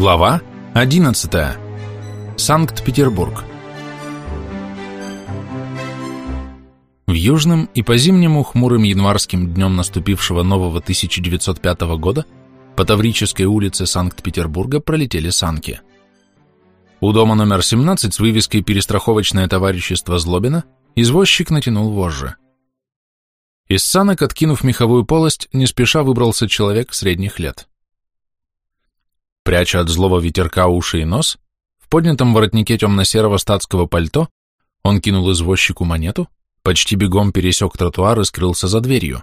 Глава 11. Санкт-Петербург. В южном и по-зимнему хмурым январским днем наступившего нового 1905 года по Таврической улице Санкт-Петербурга пролетели санки. У дома номер 17 с вывеской «Перестраховочное товарищество Злобина» извозчик натянул вожжи. Из санок, откинув меховую полость, не спеша выбрался человек средних лет. Пряча от злого ветерка уши и нос, в поднятом воротнике темно-серого статского пальто он кинул извозчику монету, почти бегом пересек тротуар и скрылся за дверью.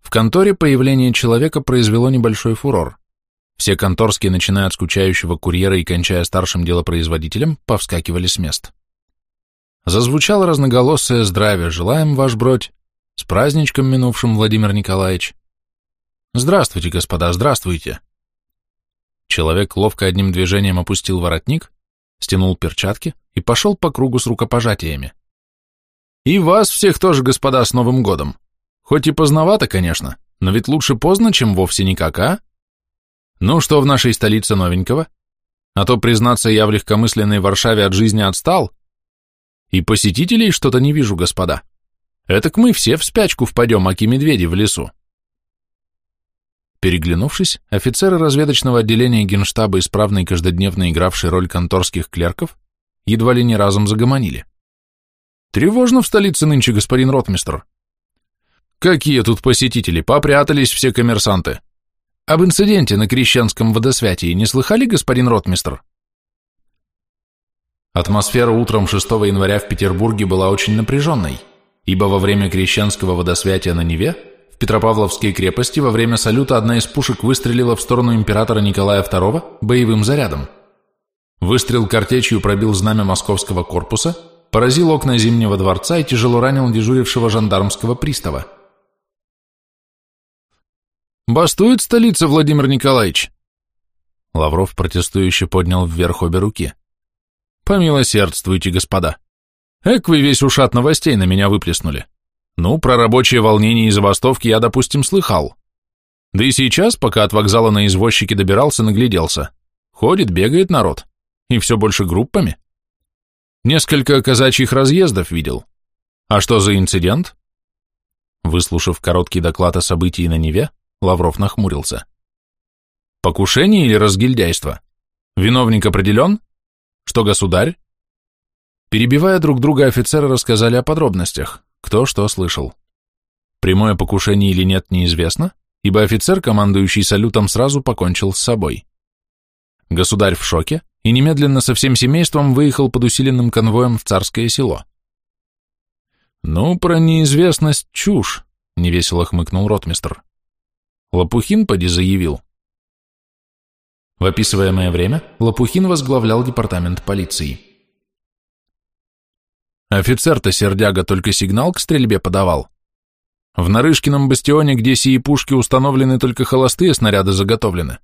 В конторе появление человека произвело небольшой фурор. Все конторские, начиная от скучающего курьера и кончая старшим делопроизводителем, повскакивали с мест. Зазвучало разноголосое «Здравия желаем, ваш бродь!» «С праздничком минувшим, Владимир Николаевич!» «Здравствуйте, господа, здравствуйте!» Человек ловко одним движением опустил воротник, стянул перчатки и пошел по кругу с рукопожатиями. «И вас всех тоже, господа, с Новым годом! Хоть и поздновато, конечно, но ведь лучше поздно, чем вовсе никак, а? Ну, что в нашей столице новенького? А то, признаться, я в легкомысленной Варшаве от жизни отстал. И посетителей что-то не вижу, господа. Этак мы все в спячку впадем, аки медведи в лесу. Переглянувшись, офицеры разведочного отделения генштаба, исправно и каждодневно игравшие роль конторских клерков, едва ли не разом загомонили. «Тревожно в столице нынче, господин ротмистр». «Какие тут посетители? Попрятались все коммерсанты. Об инциденте на Крещенском водосвятии не слыхали, господин ротмистр?» Атмосфера утром 6 января в Петербурге была очень напряженной, ибо во время Крещенского водосвятия на Неве в Петропавловской крепости во время салюта одна из пушек выстрелила в сторону императора Николая II боевым зарядом. Выстрел картечью пробил знамя московского корпуса, поразил окна Зимнего дворца и тяжело ранил дежурившего жандармского пристава. «Бастует столица, Владимир Николаевич!» Лавров протестующе поднял вверх обе руки. «Помилосердствуйте, господа! Эк вы весь ушат новостей на меня выплеснули!» Ну, про рабочие волнения и забастовки я, допустим, слыхал. Да и сейчас, пока от вокзала на извозчике добирался, нагляделся. Ходит, бегает народ. И все больше группами. Несколько казачьих разъездов видел. А что за инцидент? Выслушав короткий доклад о событии на Неве, Лавров нахмурился. Покушение или разгильдяйство? Виновник определен? Что, государь? Перебивая друг друга, офицеры рассказали о подробностях кто что слышал. Прямое покушение или нет, неизвестно, ибо офицер, командующий салютом, сразу покончил с собой. Государь в шоке и немедленно со всем семейством выехал под усиленным конвоем в царское село. «Ну, про неизвестность чушь», — невесело хмыкнул ротмистр. Лопухин поди заявил. В описываемое время Лопухин возглавлял департамент полиции. Офицер-то сердяга только сигнал к стрельбе подавал. В Нарышкином бастионе, где сии пушки установлены, только холостые снаряды заготовлены.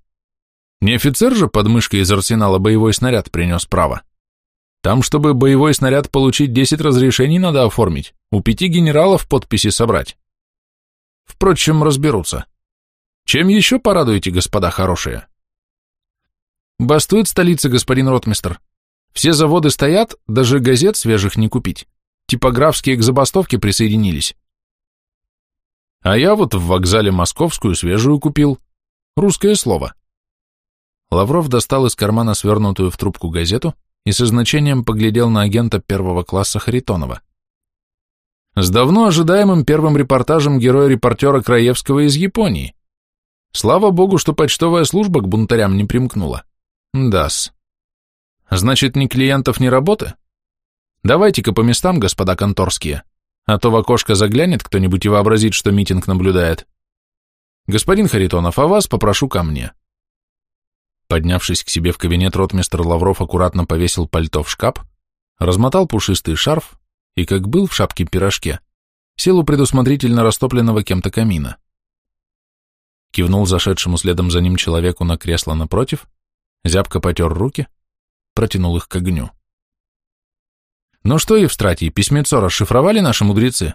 Не офицер же под мышкой из арсенала боевой снаряд принес право. Там, чтобы боевой снаряд получить, 10 разрешений надо оформить, у пяти генералов подписи собрать. Впрочем, разберутся. Чем еще порадуете, господа хорошие? Бастует столица, господин ротмистр, все заводы стоят, даже газет свежих не купить. Типографские к забастовке присоединились. А я вот в вокзале московскую свежую купил. Русское слово. Лавров достал из кармана свернутую в трубку газету и со значением поглядел на агента первого класса Харитонова. С давно ожидаемым первым репортажем героя-репортера Краевского из Японии. Слава богу, что почтовая служба к бунтарям не примкнула. Дас. Значит, ни клиентов, ни работы? Давайте-ка по местам, господа конторские, а то в окошко заглянет кто-нибудь и вообразит, что митинг наблюдает. Господин Харитонов, а вас попрошу ко мне. Поднявшись к себе в кабинет, ротмистр Лавров аккуратно повесил пальто в шкаф, размотал пушистый шарф и, как был в шапке-пирожке, сел у предусмотрительно растопленного кем-то камина. Кивнул зашедшему следом за ним человеку на кресло напротив, зябко потер руки, протянул их к огню. «Ну что, Евстратий, письмецо расшифровали наши мудрецы?»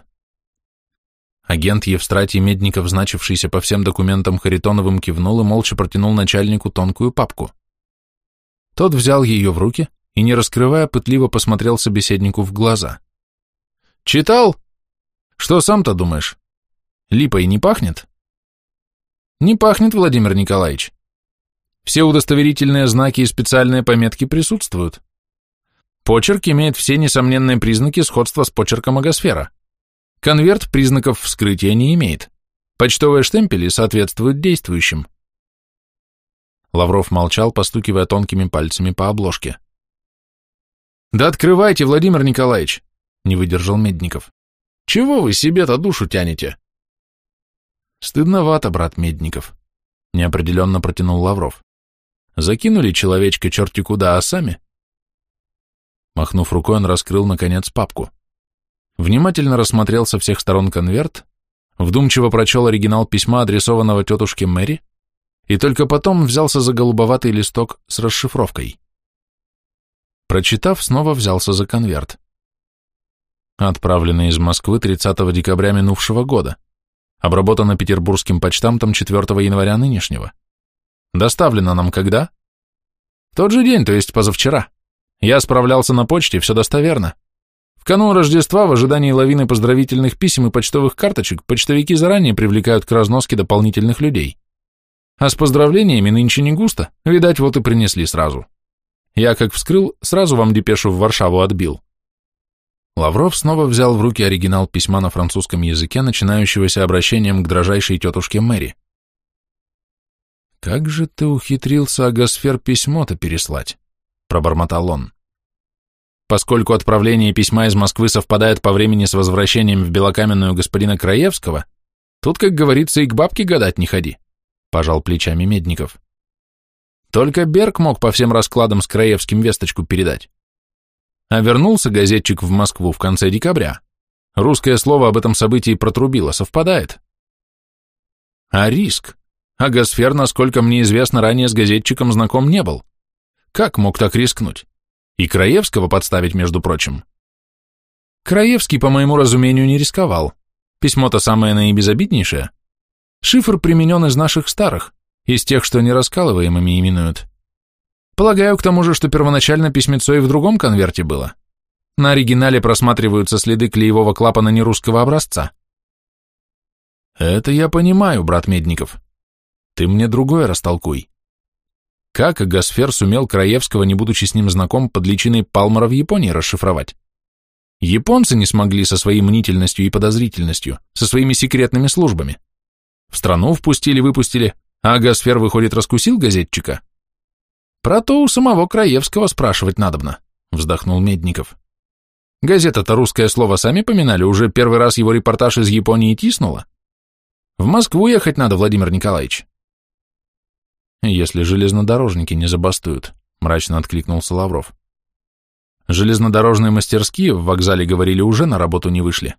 Агент Евстратий Медников, значившийся по всем документам Харитоновым, кивнул и молча протянул начальнику тонкую папку. Тот взял ее в руки и, не раскрывая, пытливо посмотрел собеседнику в глаза. «Читал? Что сам-то думаешь? Липой не пахнет?» «Не пахнет, Владимир Николаевич. Все удостоверительные знаки и специальные пометки присутствуют. Почерк имеет все несомненные признаки сходства с почерком Агосфера. Конверт признаков вскрытия не имеет. Почтовые штемпели соответствуют действующим. Лавров молчал, постукивая тонкими пальцами по обложке. «Да открывайте, Владимир Николаевич!» — не выдержал Медников. «Чего вы себе-то душу тянете?» «Стыдновато, брат Медников», — неопределенно протянул Лавров. «Закинули человечка черти куда, а сами?» Махнув рукой, он раскрыл, наконец, папку внимательно рассмотрел со всех сторон конверт, вдумчиво прочел оригинал письма, адресованного тетушке Мэри, и только потом взялся за голубоватый листок с расшифровкой. Прочитав, снова взялся за конверт. Отправленный из Москвы 30 декабря минувшего года. Обработано петербургским почтамтом 4 января нынешнего. Доставлено нам когда? Тот же день, то есть позавчера. Я справлялся на почте, все достоверно канун Рождества, в ожидании лавины поздравительных писем и почтовых карточек, почтовики заранее привлекают к разноске дополнительных людей. А с поздравлениями нынче не густо, видать, вот и принесли сразу. Я, как вскрыл, сразу вам депешу в Варшаву отбил. Лавров снова взял в руки оригинал письма на французском языке, начинающегося обращением к дрожайшей тетушке Мэри. «Как же ты ухитрился Агосфер письмо-то переслать?» — пробормотал он. Поскольку отправление письма из Москвы совпадает по времени с возвращением в Белокаменную господина Краевского, тут, как говорится, и к бабке гадать не ходи, — пожал плечами Медников. Только Берг мог по всем раскладам с Краевским весточку передать. А вернулся газетчик в Москву в конце декабря. Русское слово об этом событии протрубило, совпадает. А риск? А Гасфер, насколько мне известно, ранее с газетчиком знаком не был. Как мог так рискнуть? И Краевского подставить, между прочим. Краевский, по моему разумению, не рисковал. Письмо-то самое наибезобиднейшее. Шифр применен из наших старых, из тех, что нераскалываемыми именуют. Полагаю, к тому же, что первоначально письмецо и в другом конверте было. На оригинале просматриваются следы клеевого клапана нерусского образца. Это я понимаю, брат Медников. Ты мне другое растолкуй. Как Агасфер сумел Краевского, не будучи с ним знаком, под личиной Палмара в Японии расшифровать? Японцы не смогли со своей мнительностью и подозрительностью, со своими секретными службами. В страну впустили-выпустили, а Агасфер, выходит, раскусил газетчика? Про то у самого Краевского спрашивать надобно, вздохнул Медников. Газета-то русское слово сами поминали, уже первый раз его репортаж из Японии тиснула. В Москву ехать надо, Владимир Николаевич. «Если железнодорожники не забастуют», — мрачно откликнулся Лавров. «Железнодорожные мастерские, в вокзале говорили, уже на работу не вышли».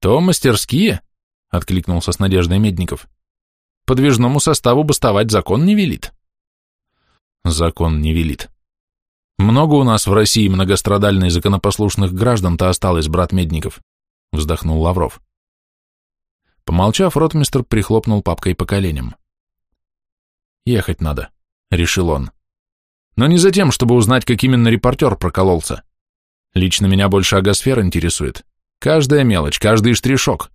«То мастерские?» — откликнулся с надеждой Медников. «Подвижному составу бастовать закон не велит». «Закон не велит», много у нас в России многострадальных законопослушных граждан-то осталось, брат Медников, вздохнул Лавров. Помолчав, ротмистр прихлопнул папкой по коленям. Ехать надо, решил он. Но не за тем, чтобы узнать, как именно репортер прокололся. Лично меня больше агосфер интересует. Каждая мелочь, каждый штришок.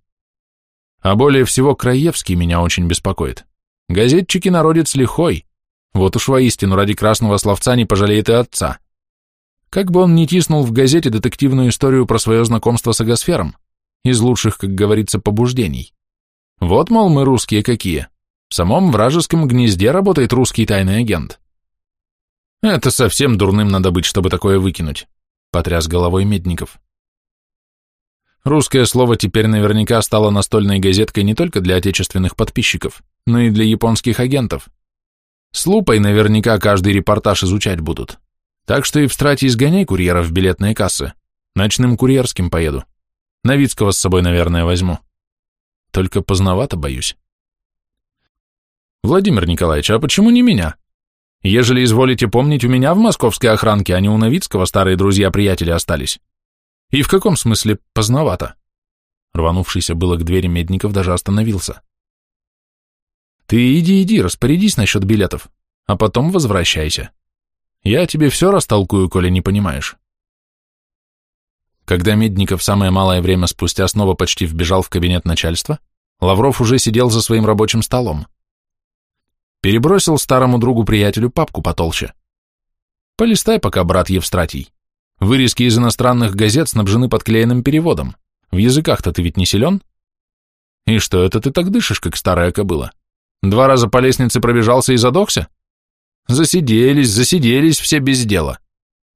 А более всего Краевский меня очень беспокоит. Газетчики народец лихой. Вот уж воистину ради красного словца не пожалеет и отца. Как бы он ни тиснул в газете детективную историю про свое знакомство с агосфером, из лучших, как говорится, побуждений. Вот, мол, мы русские какие. В самом вражеском гнезде работает русский тайный агент. Это совсем дурным надо быть, чтобы такое выкинуть, потряс головой Медников. Русское слово теперь наверняка стало настольной газеткой не только для отечественных подписчиков, но и для японских агентов. С лупой наверняка каждый репортаж изучать будут. Так что и в страте изгоняй курьеров в билетные кассы. Ночным курьерским поеду. Новицкого с собой, наверное, возьму. Только поздновато, боюсь. Владимир Николаевич, а почему не меня? Ежели изволите помнить, у меня в московской охранке, а не у Новицкого старые друзья-приятели остались. И в каком смысле поздновато? Рванувшийся было к двери Медников даже остановился. Ты иди, иди, распорядись насчет билетов, а потом возвращайся. Я тебе все растолкую, коли не понимаешь. Когда Медников самое малое время спустя снова почти вбежал в кабинет начальства, Лавров уже сидел за своим рабочим столом. Перебросил старому другу-приятелю папку потолще. Полистай пока, брат Евстратий. Вырезки из иностранных газет снабжены подклеенным переводом. В языках-то ты ведь не силен? И что это ты так дышишь, как старая кобыла? Два раза по лестнице пробежался и задохся? Засиделись, засиделись все без дела.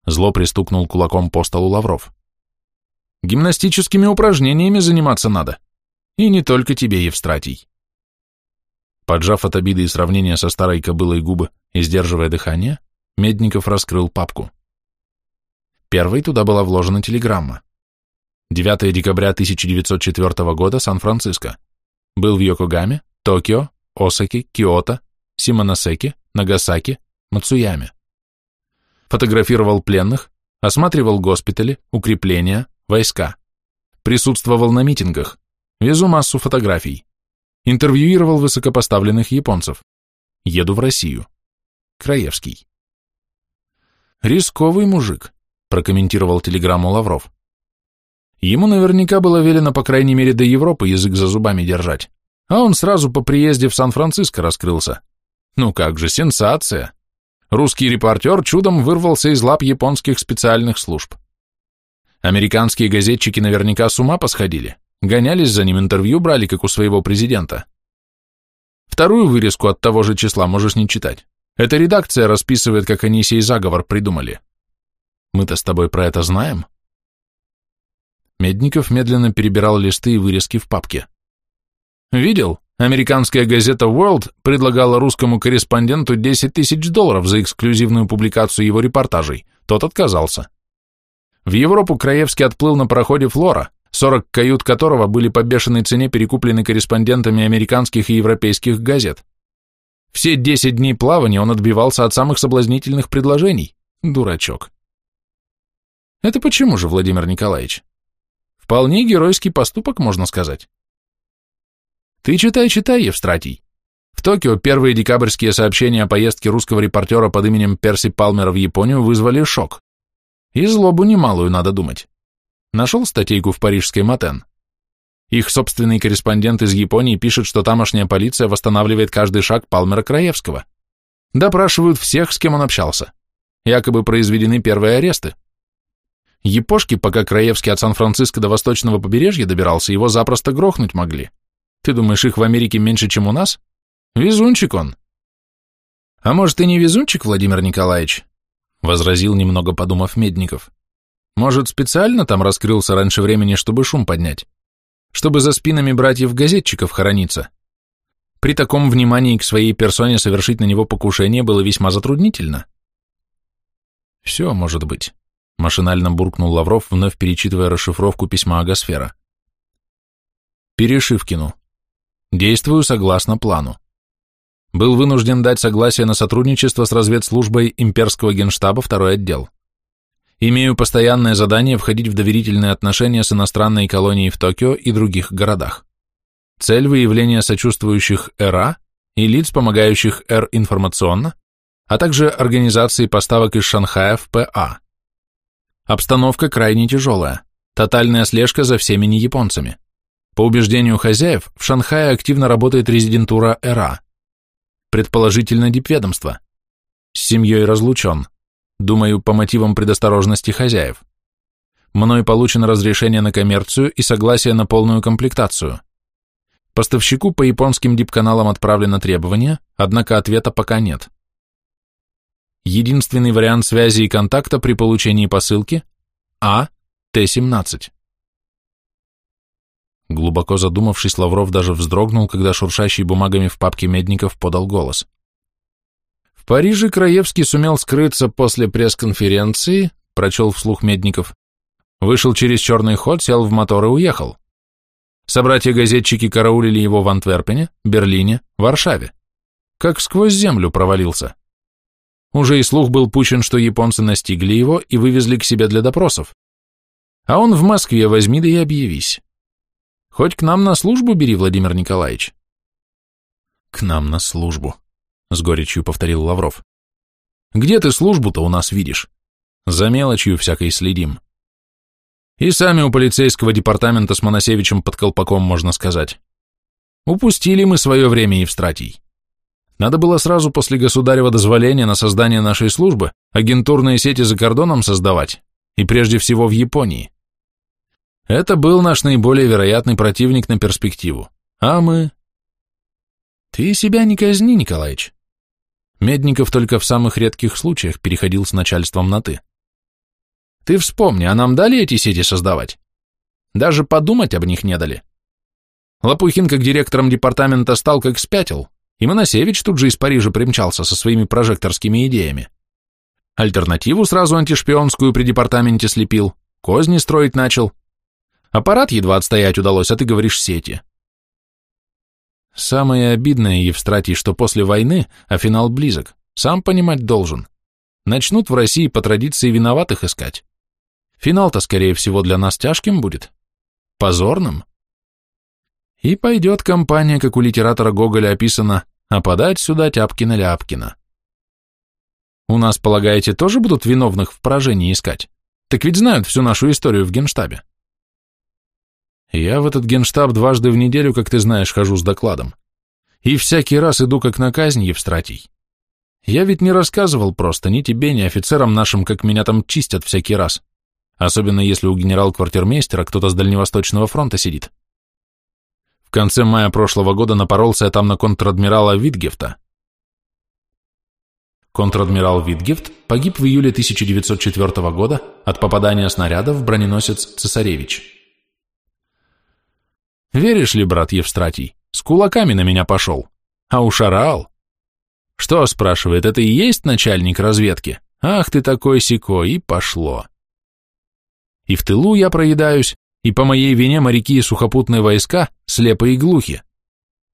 Зло пристукнул кулаком по столу Лавров. Гимнастическими упражнениями заниматься надо. И не только тебе, Евстратий. Поджав от обиды и сравнения со старой кобылой губы и сдерживая дыхание, Медников раскрыл папку. Первой туда была вложена телеграмма. 9 декабря 1904 года, Сан-Франциско. Был в Йокогаме, Токио, Осаке, Киото, Симоносеке, Нагасаки, Мацуяме. Фотографировал пленных, осматривал госпитали, укрепления, войска. Присутствовал на митингах, везу массу фотографий. Интервьюировал высокопоставленных японцев. Еду в Россию. Краевский. Рисковый мужик, прокомментировал телеграмму Лавров. Ему наверняка было велено, по крайней мере, до Европы язык за зубами держать, а он сразу по приезде в Сан-Франциско раскрылся. Ну как же, сенсация! Русский репортер чудом вырвался из лап японских специальных служб. Американские газетчики наверняка с ума посходили, гонялись за ним, интервью брали, как у своего президента. Вторую вырезку от того же числа можешь не читать. Эта редакция расписывает, как они сей заговор придумали. Мы-то с тобой про это знаем? Медников медленно перебирал листы и вырезки в папке. Видел? Американская газета World предлагала русскому корреспонденту 10 тысяч долларов за эксклюзивную публикацию его репортажей. Тот отказался. В Европу Краевский отплыл на пароходе «Флора», 40 кают которого были по бешеной цене перекуплены корреспондентами американских и европейских газет. Все 10 дней плавания он отбивался от самых соблазнительных предложений. Дурачок. Это почему же, Владимир Николаевич? Вполне геройский поступок, можно сказать. Ты читай, читай, Евстратий. В Токио первые декабрьские сообщения о поездке русского репортера под именем Перси Палмера в Японию вызвали шок. И злобу немалую, надо думать. Нашел статейку в парижской Матен. Их собственный корреспондент из Японии пишет, что тамошняя полиция восстанавливает каждый шаг Палмера Краевского. Допрашивают всех, с кем он общался. Якобы произведены первые аресты. Япошки, пока Краевский от Сан-Франциско до восточного побережья добирался, его запросто грохнуть могли. Ты думаешь, их в Америке меньше, чем у нас? Везунчик он. А может, и не везунчик, Владимир Николаевич? Возразил, немного подумав Медников. Может, специально там раскрылся раньше времени, чтобы шум поднять? Чтобы за спинами братьев-газетчиков хорониться? При таком внимании к своей персоне совершить на него покушение было весьма затруднительно. Все может быть, машинально буркнул Лавров, вновь перечитывая расшифровку письма Агосфера. Перешивкину. Действую согласно плану. Был вынужден дать согласие на сотрудничество с разведслужбой имперского генштаба второй отдел. Имею постоянное задание входить в доверительные отношения с иностранной колонией в Токио и других городах. Цель выявления сочувствующих РА и лиц, помогающих Р информационно, а также организации поставок из Шанхая в ПА. Обстановка крайне тяжелая, тотальная слежка за всеми неяпонцами. По убеждению хозяев, в Шанхае активно работает резидентура ЭРА. Предположительно, дипведомство. С семьей разлучен. Думаю, по мотивам предосторожности хозяев. Мной получено разрешение на коммерцию и согласие на полную комплектацию. Поставщику по японским дипканалам отправлено требование, однако ответа пока нет. Единственный вариант связи и контакта при получении посылки – А Т-17. Глубоко задумавшись, Лавров даже вздрогнул, когда шуршащий бумагами в папке Медников подал голос. В Париже Краевский сумел скрыться после пресс-конференции, прочел вслух Медников, вышел через черный ход, сел в мотор и уехал. Собратья-газетчики караулили его в Антверпене, Берлине, Варшаве. Как сквозь землю провалился. Уже и слух был пущен, что японцы настигли его и вывезли к себе для допросов. А он в Москве возьми да и объявись. Хоть к нам на службу бери, Владимир Николаевич. К нам на службу, с горечью повторил Лавров. Где ты службу-то у нас видишь? За мелочью всякой следим. И сами у полицейского департамента с Моносевичем под колпаком, можно сказать. Упустили мы свое время, Евстратий. Надо было сразу после государева дозволения на создание нашей службы агентурные сети за кордоном создавать, и прежде всего в Японии. Это был наш наиболее вероятный противник на перспективу. А мы... Ты себя не казни, Николаич. Медников только в самых редких случаях переходил с начальством на «ты». Ты вспомни, а нам дали эти сети создавать? Даже подумать об них не дали. Лопухин как директором департамента стал как спятил, и Моносевич тут же из Парижа примчался со своими прожекторскими идеями. Альтернативу сразу антишпионскую при департаменте слепил, козни строить начал. Аппарат едва отстоять удалось, а ты говоришь сети. Самое обидное, Евстратий, что после войны, а финал близок, сам понимать должен. Начнут в России по традиции виноватых искать. Финал-то, скорее всего, для нас тяжким будет. Позорным. И пойдет компания, как у литератора Гоголя описано, а подать сюда Тяпкина-Ляпкина. У нас, полагаете, тоже будут виновных в поражении искать? Так ведь знают всю нашу историю в генштабе. Я в этот генштаб дважды в неделю, как ты знаешь, хожу с докладом. И всякий раз иду как на казнь, Евстратий. Я ведь не рассказывал просто ни тебе, ни офицерам нашим, как меня там чистят всякий раз особенно если у генерал-квартирмейстера кто-то с Дальневосточного фронта сидит. В конце мая прошлого года напоролся я там на контр-адмирала Витгефта. Контр-адмирал Витгефт погиб в июле 1904 года от попадания снаряда в броненосец «Цесаревич». Веришь ли, брат Евстратий, с кулаками на меня пошел, а уж орал. Что, спрашивает, это и есть начальник разведки? Ах ты такой сико, и пошло. И в тылу я проедаюсь, и по моей вине моряки и сухопутные войска слепы и глухи.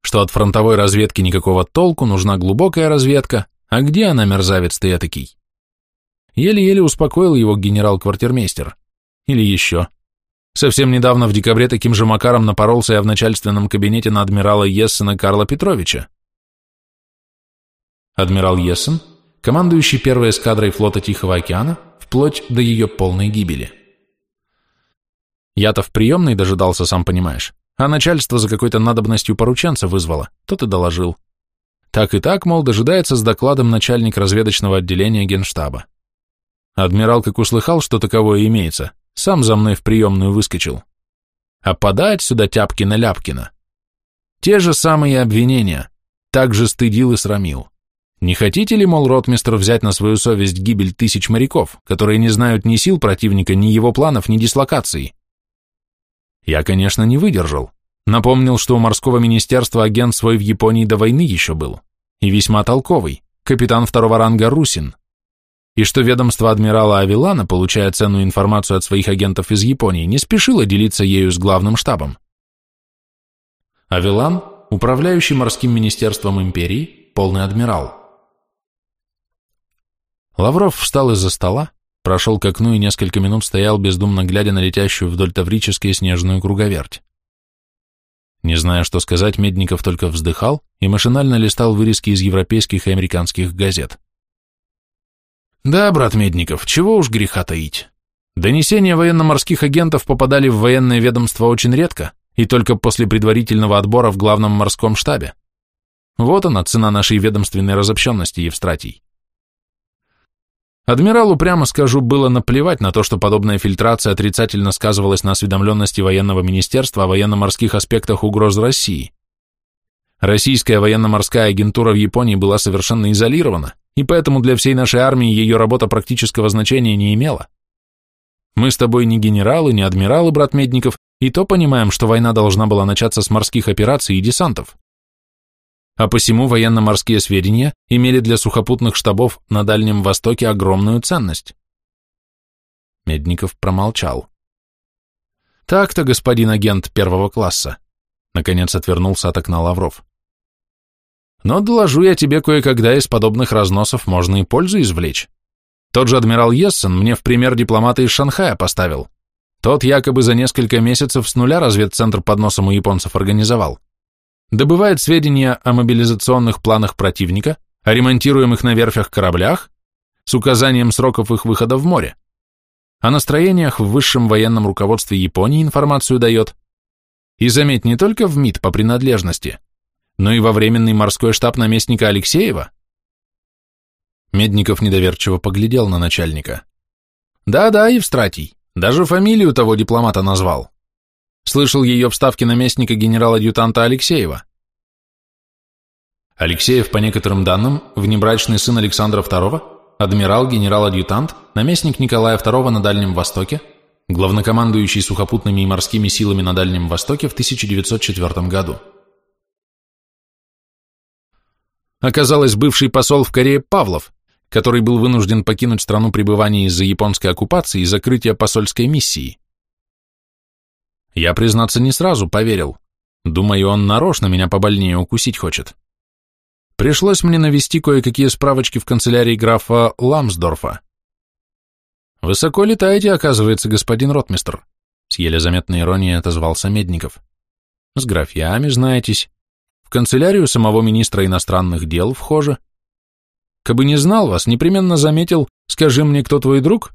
Что от фронтовой разведки никакого толку, нужна глубокая разведка, а где она, мерзавец ты этакий? Еле-еле успокоил его генерал-квартирмейстер. Или еще. Совсем недавно в декабре таким же макаром напоролся я в начальственном кабинете на адмирала Ессена Карла Петровича. Адмирал Ессен, командующий первой эскадрой флота Тихого океана, вплоть до ее полной гибели. Я-то в приемной дожидался, сам понимаешь, а начальство за какой-то надобностью порученца вызвало, тот и доложил. Так и так, мол, дожидается с докладом начальник разведочного отделения генштаба. Адмирал, как услыхал, что таковое имеется, сам за мной в приемную выскочил. А подать сюда Тяпкина-Ляпкина. Те же самые обвинения, так же стыдил и срамил. Не хотите ли, мол, ротмистр взять на свою совесть гибель тысяч моряков, которые не знают ни сил противника, ни его планов, ни дислокации? Я, конечно, не выдержал. Напомнил, что у морского министерства агент свой в Японии до войны еще был. И весьма толковый, капитан второго ранга Русин. И что ведомство адмирала Авилана, получая ценную информацию от своих агентов из Японии, не спешило делиться ею с главным штабом. Авилан, управляющий морским министерством империи, полный адмирал. Лавров встал из-за стола, прошел к окну и несколько минут стоял, бездумно глядя на летящую вдоль Таврической снежную круговерть. Не зная, что сказать, Медников только вздыхал и машинально листал вырезки из европейских и американских газет. Да, брат Медников, чего уж греха таить. Донесения военно-морских агентов попадали в военное ведомство очень редко и только после предварительного отбора в главном морском штабе. Вот она, цена нашей ведомственной разобщенности, Евстратий. Адмиралу, прямо скажу, было наплевать на то, что подобная фильтрация отрицательно сказывалась на осведомленности военного министерства о военно-морских аспектах угроз России. Российская военно-морская агентура в Японии была совершенно изолирована, и поэтому для всей нашей армии ее работа практического значения не имела. Мы с тобой не генералы, не адмиралы, брат Медников, и то понимаем, что война должна была начаться с морских операций и десантов а посему военно-морские сведения имели для сухопутных штабов на Дальнем Востоке огромную ценность. Медников промолчал. «Так-то, господин агент первого класса», — наконец отвернулся от окна Лавров. «Но доложу я тебе кое-когда из подобных разносов можно и пользу извлечь. Тот же адмирал Ессен мне в пример дипломата из Шанхая поставил. Тот якобы за несколько месяцев с нуля разведцентр под носом у японцев организовал. Добывает сведения о мобилизационных планах противника, о ремонтируемых на верфях кораблях, с указанием сроков их выхода в море. О настроениях в высшем военном руководстве Японии информацию дает. И заметь, не только в МИД по принадлежности, но и во временный морской штаб наместника Алексеева. Медников недоверчиво поглядел на начальника. Да-да, Евстратий, даже фамилию того дипломата назвал. Слышал ее в наместника генерал-адъютанта Алексеева. Алексеев, по некоторым данным, внебрачный сын Александра II, адмирал, генерал-адъютант, наместник Николая II на Дальнем Востоке, главнокомандующий сухопутными и морскими силами на Дальнем Востоке в 1904 году. Оказалось, бывший посол в Корее Павлов, который был вынужден покинуть страну пребывания из-за японской оккупации и закрытия посольской миссии. Я, признаться, не сразу поверил. Думаю, он нарочно меня побольнее укусить хочет. Пришлось мне навести кое-какие справочки в канцелярии графа Ламсдорфа. «Высоко летаете, оказывается, господин ротмистр», — с еле заметной иронией отозвался Медников. «С графьями знаетесь. В канцелярию самого министра иностранных дел вхоже. Кабы не знал вас, непременно заметил, скажи мне, кто твой друг?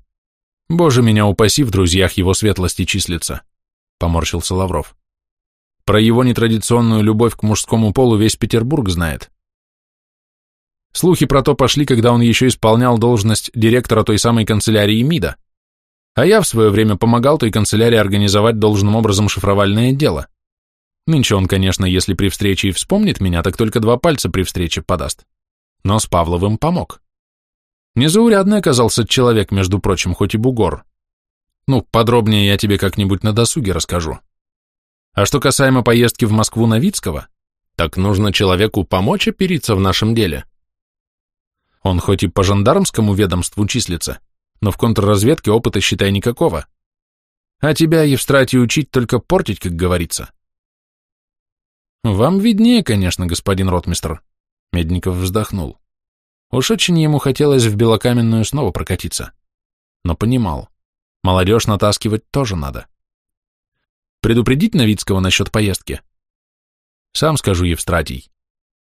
Боже, меня упаси, в друзьях его светлости числится, поморщился Лавров. Про его нетрадиционную любовь к мужскому полу весь Петербург знает. Слухи про то пошли, когда он еще исполнял должность директора той самой канцелярии МИДа. А я в свое время помогал той канцелярии организовать должным образом шифровальное дело. Нынче он, конечно, если при встрече и вспомнит меня, так только два пальца при встрече подаст но с Павловым помог. Незаурядный оказался человек, между прочим, хоть и бугор. Ну, подробнее я тебе как-нибудь на досуге расскажу. А что касаемо поездки в Москву Новицкого, так нужно человеку помочь опериться в нашем деле. Он хоть и по жандармскому ведомству числится, но в контрразведке опыта, считай, никакого. А тебя, Евстратий, учить только портить, как говорится. Вам виднее, конечно, господин ротмистр, Медников вздохнул. Уж очень ему хотелось в белокаменную снова прокатиться. Но понимал, молодежь натаскивать тоже надо. Предупредить Новицкого насчет поездки? Сам скажу, Евстратий.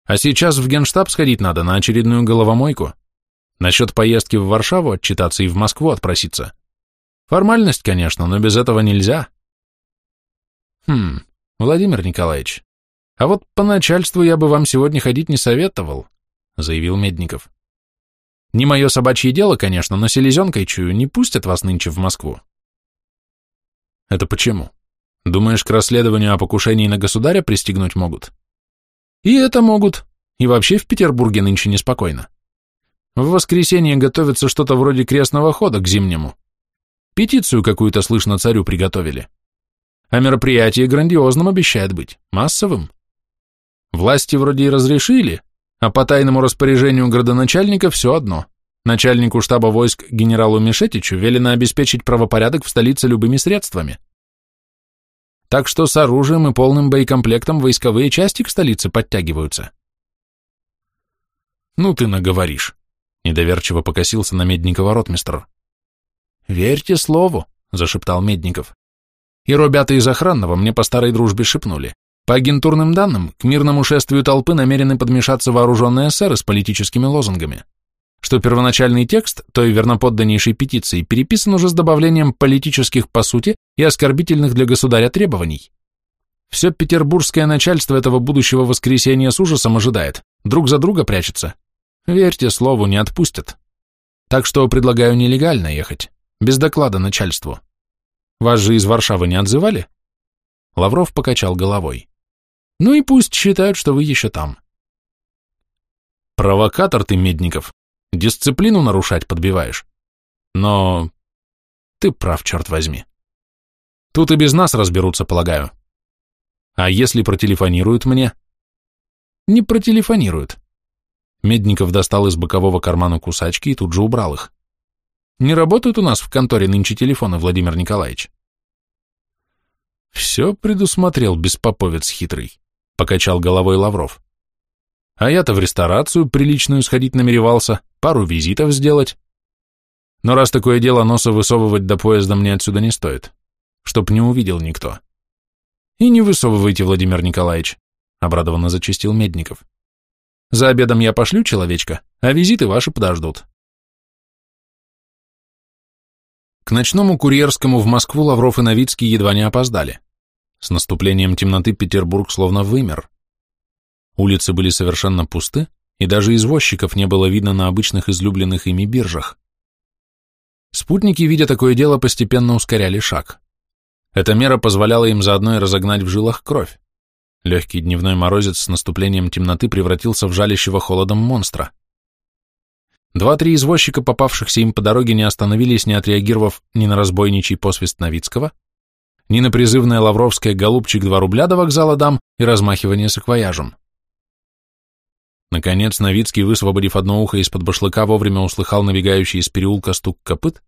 А сейчас в генштаб сходить надо на очередную головомойку. Насчет поездки в Варшаву отчитаться и в Москву отпроситься. Формальность, конечно, но без этого нельзя. Хм, Владимир Николаевич, а вот по начальству я бы вам сегодня ходить не советовал, заявил Медников. Не мое собачье дело, конечно, но селезенкой чую, не пустят вас нынче в Москву. Это почему? Думаешь, к расследованию о покушении на государя пристегнуть могут? И это могут. И вообще в Петербурге нынче неспокойно. В воскресенье готовится что-то вроде крестного хода к зимнему. Петицию какую-то, слышно, царю приготовили. А мероприятие грандиозным обещает быть, массовым. Власти вроде и разрешили, а по тайному распоряжению градоначальника все одно. Начальнику штаба войск генералу Мишетичу велено обеспечить правопорядок в столице любыми средствами. Так что с оружием и полным боекомплектом войсковые части к столице подтягиваются. Ну ты наговоришь, недоверчиво покосился на Медникова ротмистр. Верьте слову, зашептал Медников. И ребята из охранного мне по старой дружбе шепнули. По агентурным данным, к мирному шествию толпы намерены подмешаться вооруженные эсеры с политическими лозунгами, что первоначальный текст той верноподданнейшей петиции переписан уже с добавлением политических по сути и оскорбительных для государя требований. Все петербургское начальство этого будущего воскресенья с ужасом ожидает, друг за друга прячется. Верьте слову, не отпустят. Так что предлагаю нелегально ехать, без доклада начальству. Вас же из Варшавы не отзывали? Лавров покачал головой. Ну и пусть считают, что вы еще там. Провокатор ты, Медников. Дисциплину нарушать подбиваешь. Но ты прав, черт возьми. Тут и без нас разберутся, полагаю. А если протелефонируют мне? Не протелефонируют. Медников достал из бокового кармана кусачки и тут же убрал их. Не работают у нас в конторе нынче телефоны, Владимир Николаевич. Все предусмотрел беспоповец хитрый покачал головой Лавров. А я-то в ресторацию приличную сходить намеревался, пару визитов сделать. Но раз такое дело носа высовывать до поезда мне отсюда не стоит. чтоб не увидел никто. И не высовывайте, Владимир Николаевич, обрадованно зачистил Медников. За обедом я пошлю человечка, а визиты ваши подождут. К ночному курьерскому в Москву Лавров и Новицкий едва не опоздали. С наступлением темноты Петербург словно вымер. Улицы были совершенно пусты, и даже извозчиков не было видно на обычных излюбленных ими биржах. Спутники, видя такое дело, постепенно ускоряли шаг. Эта мера позволяла им заодно и разогнать в жилах кровь. Легкий дневной морозец с наступлением темноты превратился в жалящего холодом монстра. Два-три извозчика, попавшихся им по дороге, не остановились, не отреагировав ни на разбойничий посвист Новицкого, ни на призывное лавровское «голубчик два рубля до вокзала дам» и размахивание саквояжем. Наконец Новицкий, высвободив одно ухо из-под башлыка, вовремя услыхал набегающий из переулка стук копыт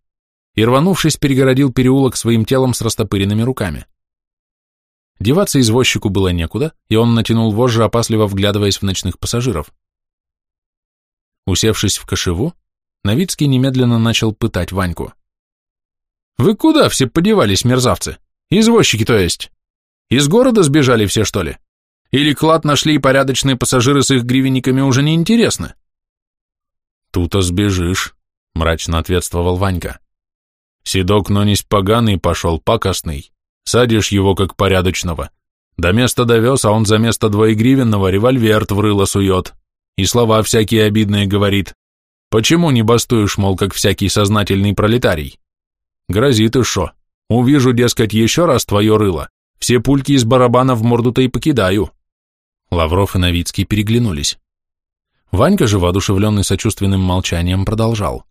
и, рванувшись, перегородил переулок своим телом с растопыренными руками. Деваться извозчику было некуда, и он натянул вожжи, опасливо вглядываясь в ночных пассажиров. Усевшись в кошеву, Новицкий немедленно начал пытать Ваньку. «Вы куда все подевались, мерзавцы? Извозчики, то есть? Из города сбежали все, что ли? Или клад нашли и порядочные пассажиры с их гривенниками уже не интересны?» «Тут-то сбежишь», — мрачно ответствовал Ванька. «Седок, но не поганый пошел, пакостный. Садишь его, как порядочного. До места довез, а он за место двоегривенного револьверт в сует. И слова всякие обидные говорит. Почему не бастуешь, мол, как всякий сознательный пролетарий? Грозит и шо. Увижу, дескать, еще раз твое рыло. Все пульки из барабана в морду-то и покидаю. Лавров и Новицкий переглянулись. Ванька же, воодушевленный сочувственным молчанием, продолжал.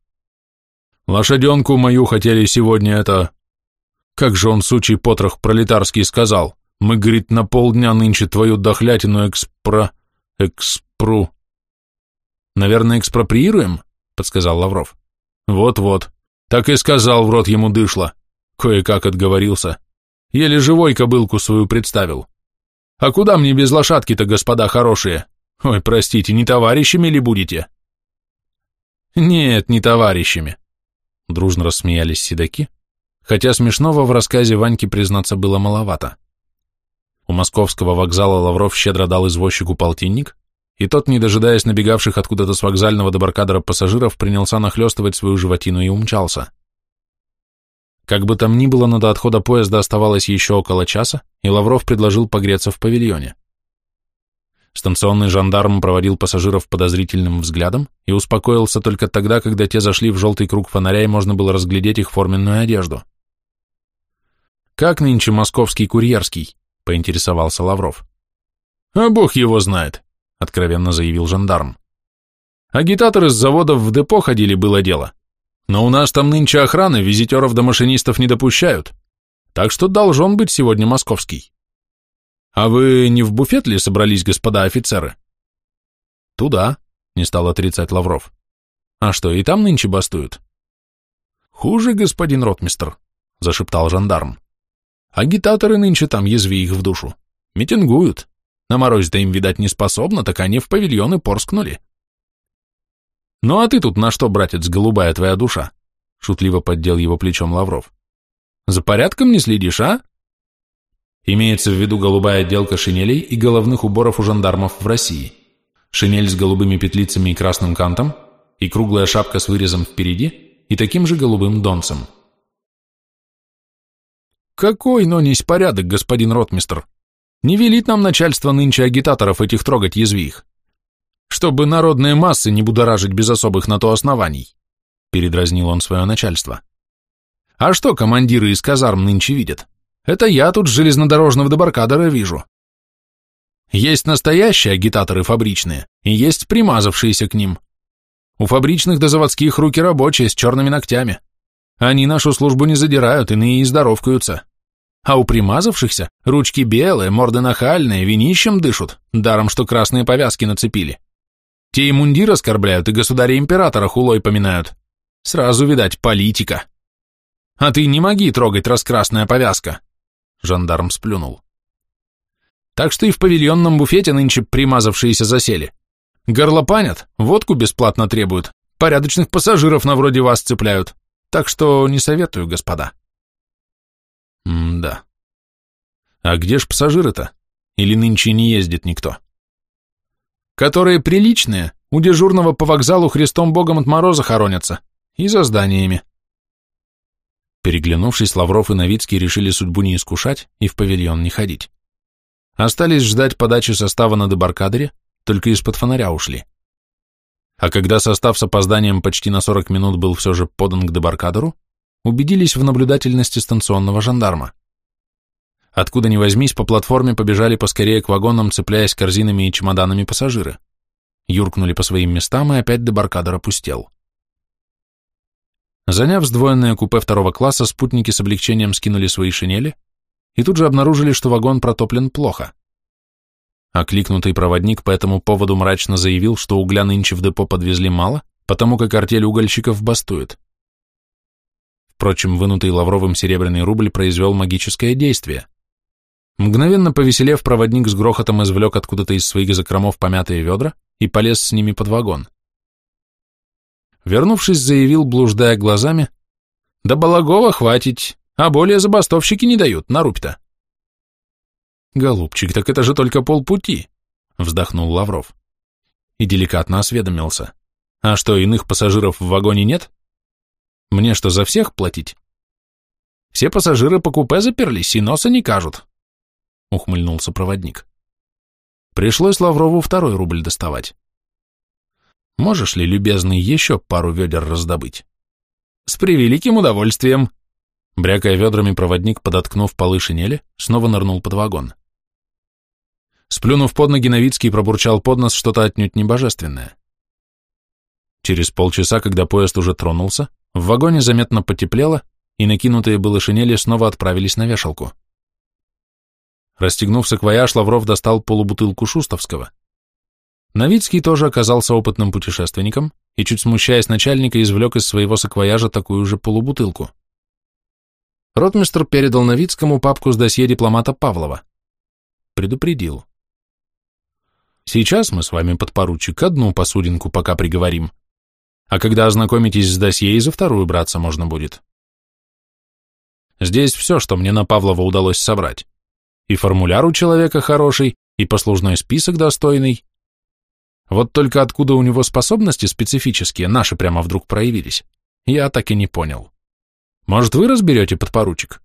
«Лошаденку мою хотели сегодня это как же он, сучий потрох пролетарский, сказал, мы, говорит, на полдня нынче твою дохлятину экспро... экспру... Наверное, экспроприируем? Подсказал Лавров. Вот-вот. Так и сказал, в рот ему дышло. Кое-как отговорился. Еле живой кобылку свою представил. А куда мне без лошадки-то, господа хорошие? Ой, простите, не товарищами ли будете? Нет, не товарищами. Дружно рассмеялись седаки, хотя смешного в рассказе Ваньки, признаться, было маловато. У московского вокзала Лавров щедро дал извозчику полтинник, и тот, не дожидаясь набегавших откуда-то с вокзального дебаркадера пассажиров, принялся нахлестывать свою животину и умчался. Как бы там ни было, но до отхода поезда оставалось еще около часа, и Лавров предложил погреться в павильоне. Станционный жандарм проводил пассажиров подозрительным взглядом и успокоился только тогда, когда те зашли в желтый круг фонаря и можно было разглядеть их форменную одежду. «Как нынче московский курьерский?» — поинтересовался Лавров. «А бог его знает», — откровенно заявил жандарм. «Агитаторы с заводов в депо ходили, было дело. Но у нас там нынче охраны, визитеров до машинистов не допущают. Так что должен быть сегодня московский». «А вы не в буфет ли собрались, господа офицеры?» «Туда», — не стал отрицать Лавров. «А что, и там нынче бастуют?» «Хуже, господин ротмистр», — зашептал жандарм. Агитаторы нынче там, язви их в душу. Митингуют. На морозе-то им, видать, не способно, так они в павильоны порскнули. Ну а ты тут на что, братец, голубая твоя душа? Шутливо поддел его плечом Лавров. За порядком не следишь, а? Имеется в виду голубая отделка шинелей и головных уборов у жандармов в России. Шинель с голубыми петлицами и красным кантом, и круглая шапка с вырезом впереди, и таким же голубым донцем. Какой, но несь порядок, господин ротмистр? Не велит нам начальство нынче агитаторов этих трогать язвих. Чтобы народные массы не будоражить без особых на то оснований, передразнил он свое начальство. А что командиры из казарм нынче видят? Это я тут железнодорожного дебаркадера вижу. Есть настоящие агитаторы фабричные, и есть примазавшиеся к ним. У фабричных до заводских руки рабочие с черными ногтями. Они нашу службу не задирают, иные и здоровкаются. А у примазавшихся ручки белые, морды нахальные, винищем дышат, даром что красные повязки нацепили. Те и мундир оскорбляют, и государя-императора хулой поминают. Сразу, видать, политика. А ты не моги трогать раскрасная повязка. Жандарм сплюнул. Так что и в павильонном буфете нынче примазавшиеся засели. Горлопанят, водку бесплатно требуют, порядочных пассажиров на вроде вас цепляют. Так что не советую, господа. М-да. А где ж пассажиры-то? Или нынче не ездит никто? Которые приличные, у дежурного по вокзалу Христом Богом от мороза хоронятся. И за зданиями. Переглянувшись, Лавров и Новицкий решили судьбу не искушать и в павильон не ходить. Остались ждать подачи состава на дебаркадере, только из-под фонаря ушли. А когда состав с опозданием почти на 40 минут был все же подан к дебаркадеру, убедились в наблюдательности станционного жандарма. Откуда ни возьмись, по платформе побежали поскорее к вагонам, цепляясь корзинами и чемоданами пассажиры. Юркнули по своим местам, и опять дебаркадер опустел. Заняв сдвоенное купе второго класса, спутники с облегчением скинули свои шинели и тут же обнаружили, что вагон протоплен плохо. Окликнутый проводник по этому поводу мрачно заявил, что угля нынче в депо подвезли мало, потому как артель угольщиков бастует. Впрочем, вынутый Лавровым серебряный рубль произвел магическое действие. Мгновенно повеселев, проводник с грохотом извлек откуда-то из своих закромов помятые ведра и полез с ними под вагон. Вернувшись, заявил, блуждая глазами, «Да Балагова хватить, а более забастовщики не дают, на рубь-то». «Голубчик, так это же только полпути», — вздохнул Лавров. И деликатно осведомился. «А что, иных пассажиров в вагоне нет? Мне что, за всех платить?» «Все пассажиры по купе заперлись и носа не кажут», — ухмыльнулся проводник. Пришлось Лаврову второй рубль доставать. «Можешь ли, любезный, еще пару ведер раздобыть?» «С превеликим удовольствием», Брякая ведрами, проводник, подоткнув полы шинели, снова нырнул под вагон. Сплюнув под ноги, Новицкий пробурчал под нос что-то отнюдь небожественное. Через полчаса, когда поезд уже тронулся, в вагоне заметно потеплело, и накинутые было шинели снова отправились на вешалку. Расстегнув саквояж, Лавров достал полубутылку шустовского. Новицкий тоже оказался опытным путешественником и, чуть смущаясь начальника, извлек из своего саквояжа такую же полубутылку. Ротмистр передал Новицкому папку с досье дипломата Павлова. Предупредил. Сейчас мы с вами, подпоручик, одну посудинку пока приговорим. А когда ознакомитесь с досье, и за вторую браться можно будет. Здесь все, что мне на Павлова удалось собрать. И формуляр у человека хороший, и послужной список достойный. Вот только откуда у него способности специфические, наши прямо вдруг проявились, я так и не понял. Может, вы разберете, подпоручик?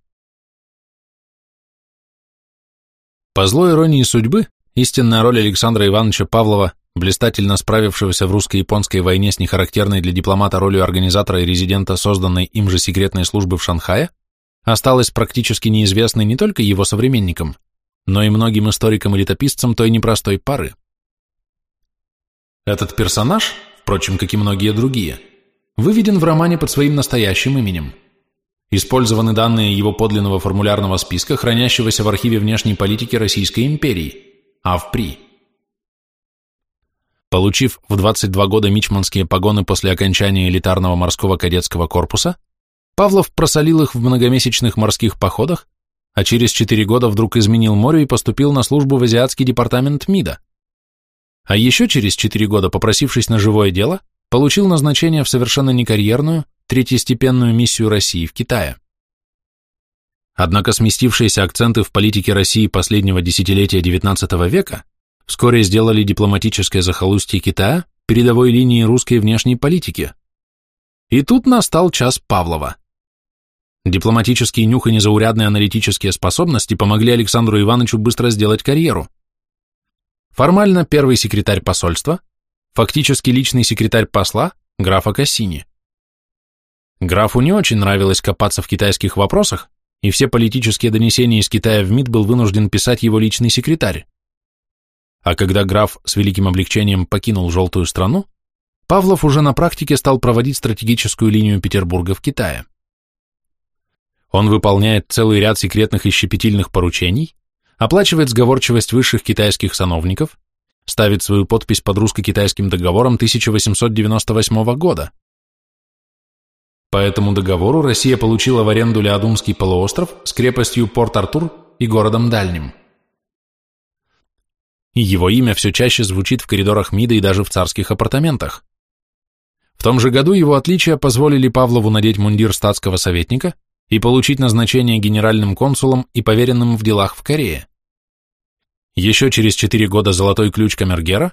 По злой иронии судьбы, истинная роль Александра Ивановича Павлова, блистательно справившегося в русско-японской войне с нехарактерной для дипломата ролью организатора и резидента созданной им же секретной службы в Шанхае, осталась практически неизвестной не только его современникам, но и многим историкам и летописцам той непростой пары. Этот персонаж, впрочем, как и многие другие, выведен в романе под своим настоящим именем – Использованы данные его подлинного формулярного списка, хранящегося в архиве внешней политики Российской империи, АВПРИ. Получив в 22 года мичманские погоны после окончания элитарного морского кадетского корпуса, Павлов просолил их в многомесячных морских походах, а через 4 года вдруг изменил море и поступил на службу в Азиатский департамент МИДа. А еще через 4 года, попросившись на живое дело, получил назначение в совершенно некарьерную, третьестепенную миссию России в Китае. Однако сместившиеся акценты в политике России последнего десятилетия XIX века вскоре сделали дипломатическое захолустье Китая передовой линией русской внешней политики. И тут настал час Павлова. Дипломатические нюх и незаурядные аналитические способности помогли Александру Ивановичу быстро сделать карьеру. Формально первый секретарь посольства, фактически личный секретарь посла, графа Кассини. Графу не очень нравилось копаться в китайских вопросах, и все политические донесения из Китая в МИД был вынужден писать его личный секретарь. А когда граф с великим облегчением покинул желтую страну, Павлов уже на практике стал проводить стратегическую линию Петербурга в Китае. Он выполняет целый ряд секретных и щепетильных поручений, оплачивает сговорчивость высших китайских сановников, ставит свою подпись под русско-китайским договором 1898 года, по этому договору Россия получила в аренду Леодумский полуостров с крепостью Порт-Артур и городом Дальним. Его имя все чаще звучит в коридорах МИДа и даже в царских апартаментах. В том же году его отличия позволили Павлову надеть мундир статского советника и получить назначение генеральным консулом и поверенным в делах в Корее. Еще через четыре года золотой ключ Камергера,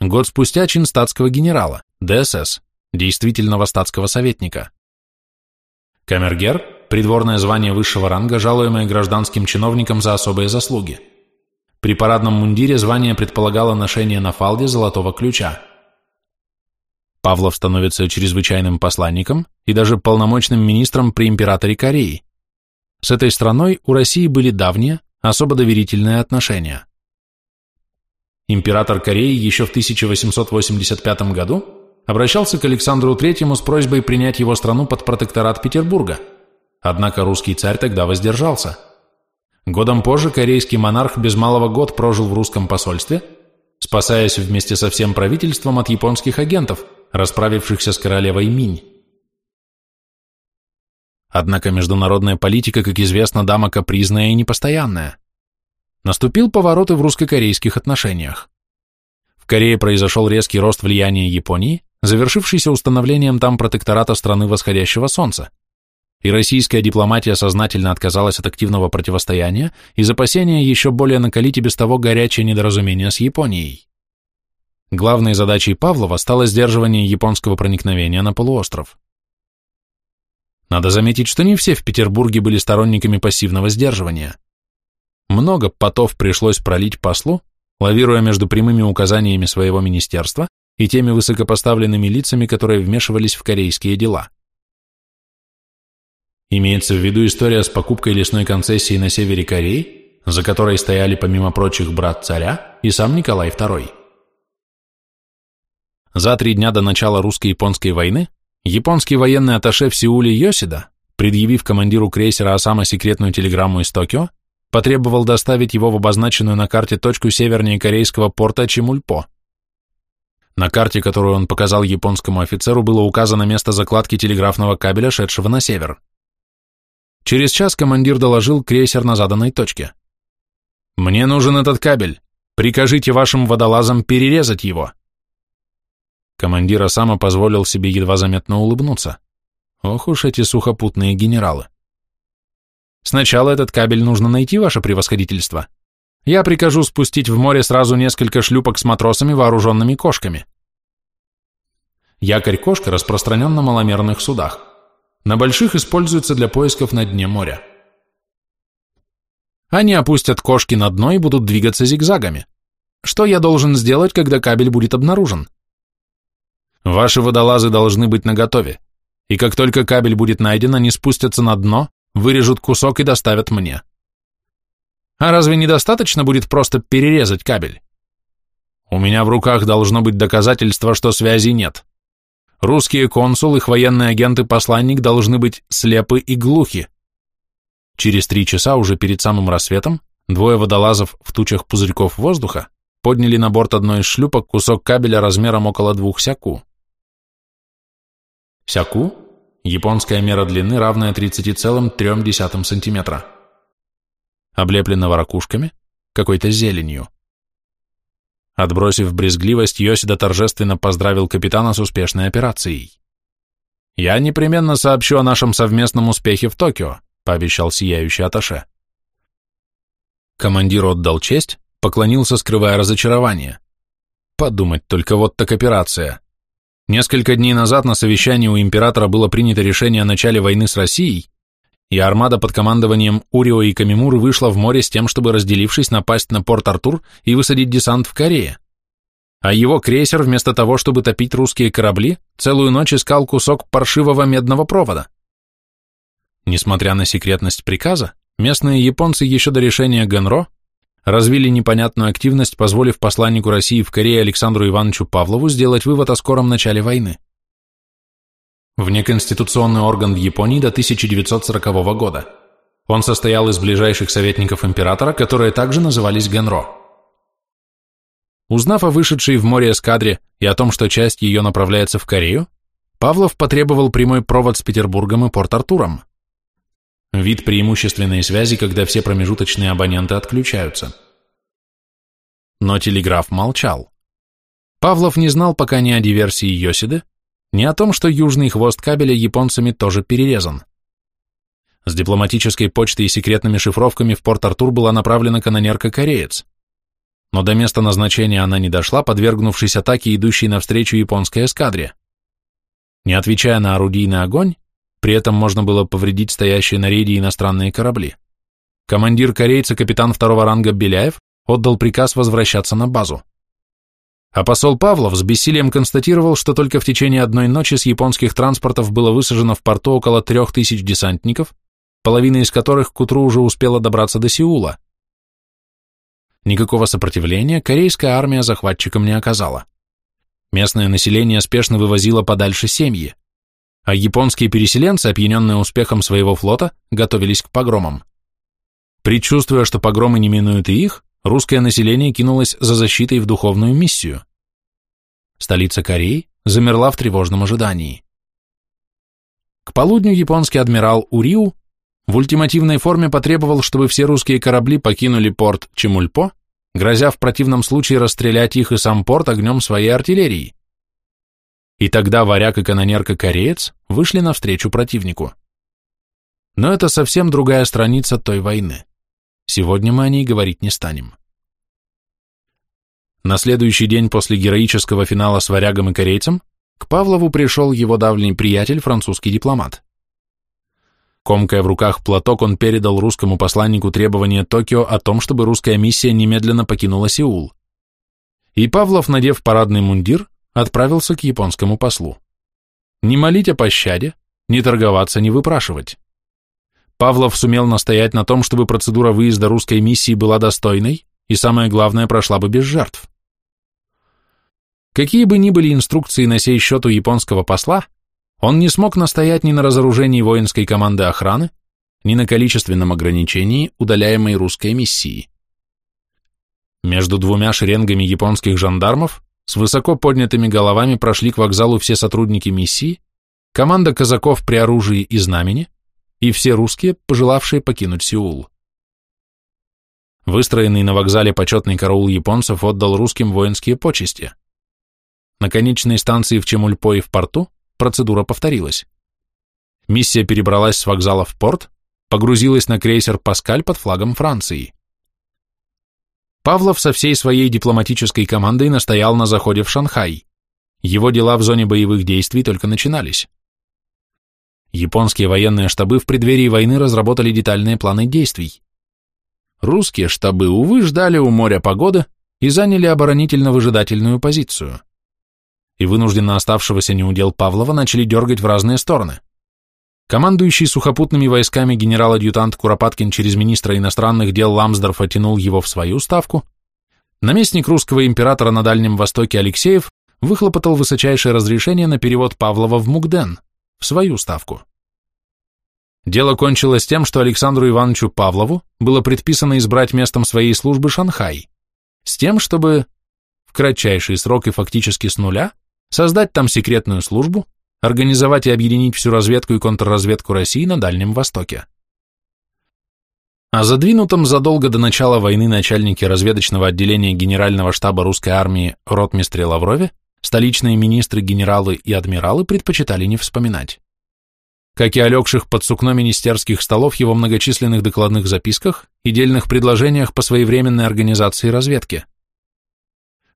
год спустя чин статского генерала, ДСС, действительного статского советника. Камергер – придворное звание высшего ранга, жалуемое гражданским чиновникам за особые заслуги. При парадном мундире звание предполагало ношение на фалде золотого ключа. Павлов становится чрезвычайным посланником и даже полномочным министром при императоре Кореи. С этой страной у России были давние, особо доверительные отношения. Император Кореи еще в 1885 году обращался к Александру III с просьбой принять его страну под протекторат Петербурга, однако русский царь тогда воздержался. Годом позже корейский монарх без малого год прожил в русском посольстве, спасаясь вместе со всем правительством от японских агентов, расправившихся с королевой Минь. Однако международная политика, как известно, дама капризная и непостоянная. Наступил поворот и в русско-корейских отношениях. В Корее произошел резкий рост влияния Японии, завершившийся установлением там протектората страны восходящего солнца, и российская дипломатия сознательно отказалась от активного противостояния из опасения еще более накалить и без того горячее недоразумение с Японией. Главной задачей Павлова стало сдерживание японского проникновения на полуостров. Надо заметить, что не все в Петербурге были сторонниками пассивного сдерживания. Много потов пришлось пролить послу, лавируя между прямыми указаниями своего министерства и теми высокопоставленными лицами, которые вмешивались в корейские дела. Имеется в виду история с покупкой лесной концессии на севере Кореи, за которой стояли помимо прочих брат царя и сам Николай II. За три дня до начала русско-японской войны японский военный атташе в Сеуле Йосида, предъявив командиру крейсера Осама секретную телеграмму из Токио, потребовал доставить его в обозначенную на карте точку севернее корейского порта Чемульпо. На карте, которую он показал японскому офицеру, было указано место закладки телеграфного кабеля, шедшего на север. Через час командир доложил крейсер на заданной точке. «Мне нужен этот кабель. Прикажите вашим водолазам перерезать его». Командир Осама позволил себе едва заметно улыбнуться. Ох уж эти сухопутные генералы. «Сначала этот кабель нужно найти, ваше превосходительство», я прикажу спустить в море сразу несколько шлюпок с матросами, вооруженными кошками. Якорь-кошка распространен на маломерных судах. На больших используется для поисков на дне моря. Они опустят кошки на дно и будут двигаться зигзагами. Что я должен сделать, когда кабель будет обнаружен? Ваши водолазы должны быть наготове, и как только кабель будет найден, они спустятся на дно, вырежут кусок и доставят мне. А разве недостаточно будет просто перерезать кабель? У меня в руках должно быть доказательство, что связи нет. Русские консул, их военные агенты посланник должны быть слепы и глухи. Через три часа, уже перед самым рассветом, двое водолазов в тучах пузырьков воздуха подняли на борт одной из шлюпок кусок кабеля размером около двух сяку. Сяку – японская мера длины, равная 30,3 сантиметра облепленного ракушками, какой-то зеленью. Отбросив брезгливость, Йосида торжественно поздравил капитана с успешной операцией. «Я непременно сообщу о нашем совместном успехе в Токио», — пообещал сияющий Аташе. Командир отдал честь, поклонился, скрывая разочарование. Подумать только, вот так операция. Несколько дней назад на совещании у императора было принято решение о начале войны с Россией, и армада под командованием Урио и Камимуры вышла в море с тем, чтобы, разделившись, напасть на порт Артур и высадить десант в Корее. А его крейсер, вместо того, чтобы топить русские корабли, целую ночь искал кусок паршивого медного провода. Несмотря на секретность приказа, местные японцы еще до решения Генро развили непонятную активность, позволив посланнику России в Корее Александру Ивановичу Павлову сделать вывод о скором начале войны внеконституционный орган в Японии до 1940 года. Он состоял из ближайших советников императора, которые также назывались Генро. Узнав о вышедшей в море эскадре и о том, что часть ее направляется в Корею, Павлов потребовал прямой провод с Петербургом и Порт-Артуром. Вид преимущественной связи, когда все промежуточные абоненты отключаются. Но телеграф молчал. Павлов не знал пока ни о диверсии Йосиды, не о том, что южный хвост кабеля японцами тоже перерезан. С дипломатической почтой и секретными шифровками в Порт-Артур была направлена канонерка-кореец. Но до места назначения она не дошла, подвергнувшись атаке, идущей навстречу японской эскадре. Не отвечая на орудийный огонь, при этом можно было повредить стоящие на рейде иностранные корабли. Командир корейца, капитан второго ранга Беляев, отдал приказ возвращаться на базу. А посол Павлов с бессилием констатировал, что только в течение одной ночи с японских транспортов было высажено в порту около трех тысяч десантников, половина из которых к утру уже успела добраться до Сеула. Никакого сопротивления корейская армия захватчикам не оказала. Местное население спешно вывозило подальше семьи, а японские переселенцы, опьяненные успехом своего флота, готовились к погромам. Предчувствуя, что погромы не минуют и их, русское население кинулось за защитой в духовную миссию. Столица Кореи замерла в тревожном ожидании. К полудню японский адмирал Уриу в ультимативной форме потребовал, чтобы все русские корабли покинули порт Чемульпо, грозя в противном случае расстрелять их и сам порт огнем своей артиллерии. И тогда варяг и канонерка-кореец вышли навстречу противнику. Но это совсем другая страница той войны. Сегодня мы о ней говорить не станем. На следующий день после героического финала с варягом и корейцем к Павлову пришел его давний приятель, французский дипломат. Комкая в руках платок, он передал русскому посланнику требование Токио о том, чтобы русская миссия немедленно покинула Сеул. И Павлов, надев парадный мундир, отправился к японскому послу. Не молить о пощаде, не торговаться, не выпрашивать. Павлов сумел настоять на том, чтобы процедура выезда русской миссии была достойной и, самое главное, прошла бы без жертв. Какие бы ни были инструкции на сей счет у японского посла, он не смог настоять ни на разоружении воинской команды охраны, ни на количественном ограничении удаляемой русской миссии. Между двумя шеренгами японских жандармов с высоко поднятыми головами прошли к вокзалу все сотрудники миссии, команда казаков при оружии и знамени и все русские, пожелавшие покинуть Сеул. Выстроенный на вокзале почетный караул японцев отдал русским воинские почести. На конечной станции в Чемульпо и в порту процедура повторилась. Миссия перебралась с вокзала в порт, погрузилась на крейсер «Паскаль» под флагом Франции. Павлов со всей своей дипломатической командой настоял на заходе в Шанхай. Его дела в зоне боевых действий только начинались. Японские военные штабы в преддверии войны разработали детальные планы действий. Русские штабы, увы, ждали у моря погоды и заняли оборонительно-выжидательную позицию и вынужденно оставшегося неудел Павлова начали дергать в разные стороны. Командующий сухопутными войсками генерал-адъютант Куропаткин через министра иностранных дел Ламсдорфа тянул его в свою ставку, наместник русского императора на Дальнем Востоке Алексеев выхлопотал высочайшее разрешение на перевод Павлова в Мугден, в свою ставку. Дело кончилось тем, что Александру Ивановичу Павлову было предписано избрать местом своей службы Шанхай, с тем, чтобы в кратчайший срок и фактически с нуля создать там секретную службу, организовать и объединить всю разведку и контрразведку России на Дальнем Востоке. О задвинутом задолго до начала войны начальнике разведочного отделения Генерального штаба русской армии ротмистре Лаврове столичные министры, генералы и адмиралы предпочитали не вспоминать. Как и о легших под сукно министерских столов его многочисленных докладных записках и дельных предложениях по своевременной организации разведки.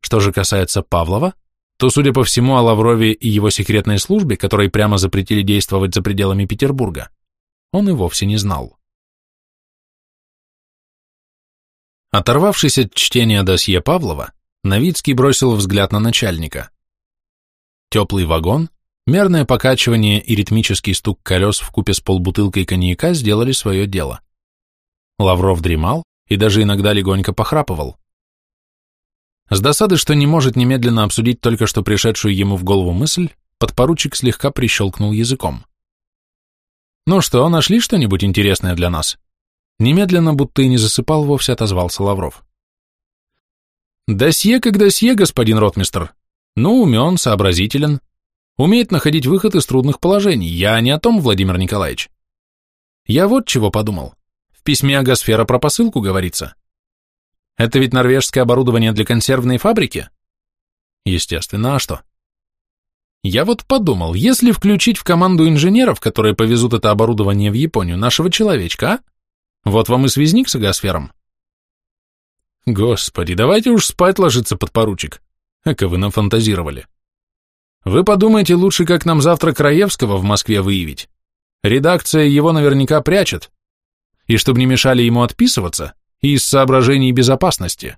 Что же касается Павлова, то, судя по всему, о Лаврове и его секретной службе, которой прямо запретили действовать за пределами Петербурга, он и вовсе не знал. Оторвавшись от чтения досье Павлова, Новицкий бросил взгляд на начальника. Теплый вагон, мерное покачивание и ритмический стук колес в купе с полбутылкой коньяка сделали свое дело. Лавров дремал и даже иногда легонько похрапывал. С досады, что не может немедленно обсудить только что пришедшую ему в голову мысль, подпоручик слегка прищелкнул языком. «Ну что, нашли что-нибудь интересное для нас?» Немедленно, будто и не засыпал, вовсе отозвался Лавров. «Досье как досье, господин ротмистр. Ну, умен, сообразителен. Умеет находить выход из трудных положений. Я не о том, Владимир Николаевич. Я вот чего подумал. В письме Агосфера про посылку говорится. Это ведь норвежское оборудование для консервной фабрики? Естественно, а что? Я вот подумал, если включить в команду инженеров, которые повезут это оборудование в Японию, нашего человечка, а? Вот вам и связник с агосфером. Господи, давайте уж спать ложиться, подпоручик. Эка вы нам фантазировали. Вы подумайте лучше, как нам завтра Краевского в Москве выявить. Редакция его наверняка прячет. И чтобы не мешали ему отписываться, и из соображений безопасности.